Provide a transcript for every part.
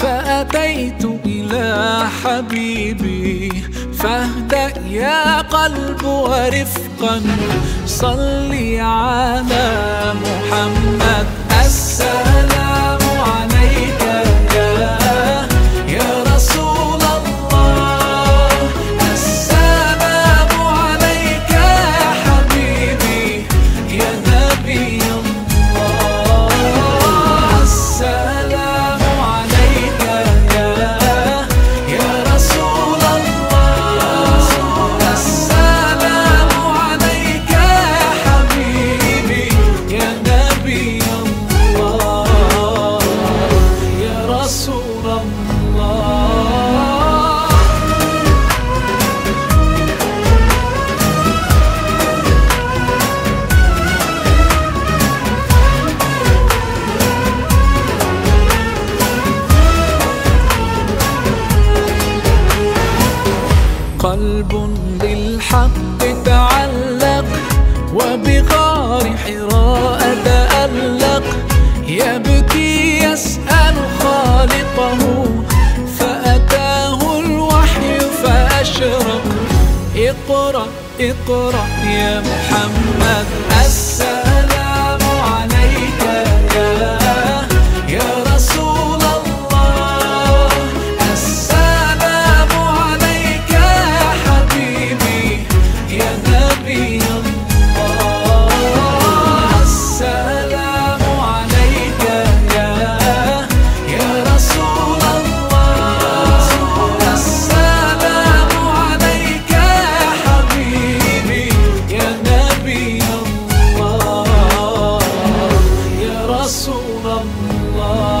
فأتيت إلى حبيبي فاهدأ يا قلب ورفقا صلي على محمد. السلام يا رسول الله. قلب بالحق تعلق وبغار يسأل خالقه فأتاه الوحي فأشرق اقرأ اقرأ يا محمد السلام يا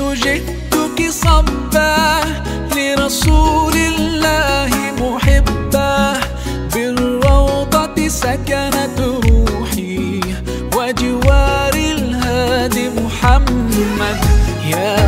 جئتك صبا لرسول الله محبا. بالروضة سكنت روحي وجوار الهادي محمد. يا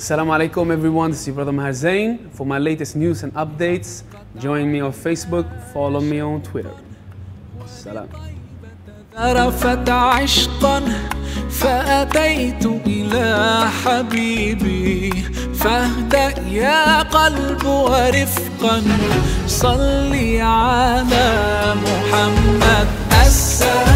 Assalamu alaikum everyone, this is your brother Maher Zain. For my latest news and updates, join me on Facebook, follow me on Twitter. Salam. ذرفت عشقا فأتيت إلى حبيبي فاهدأ يا قلب ورفقا صلي على محمد السلام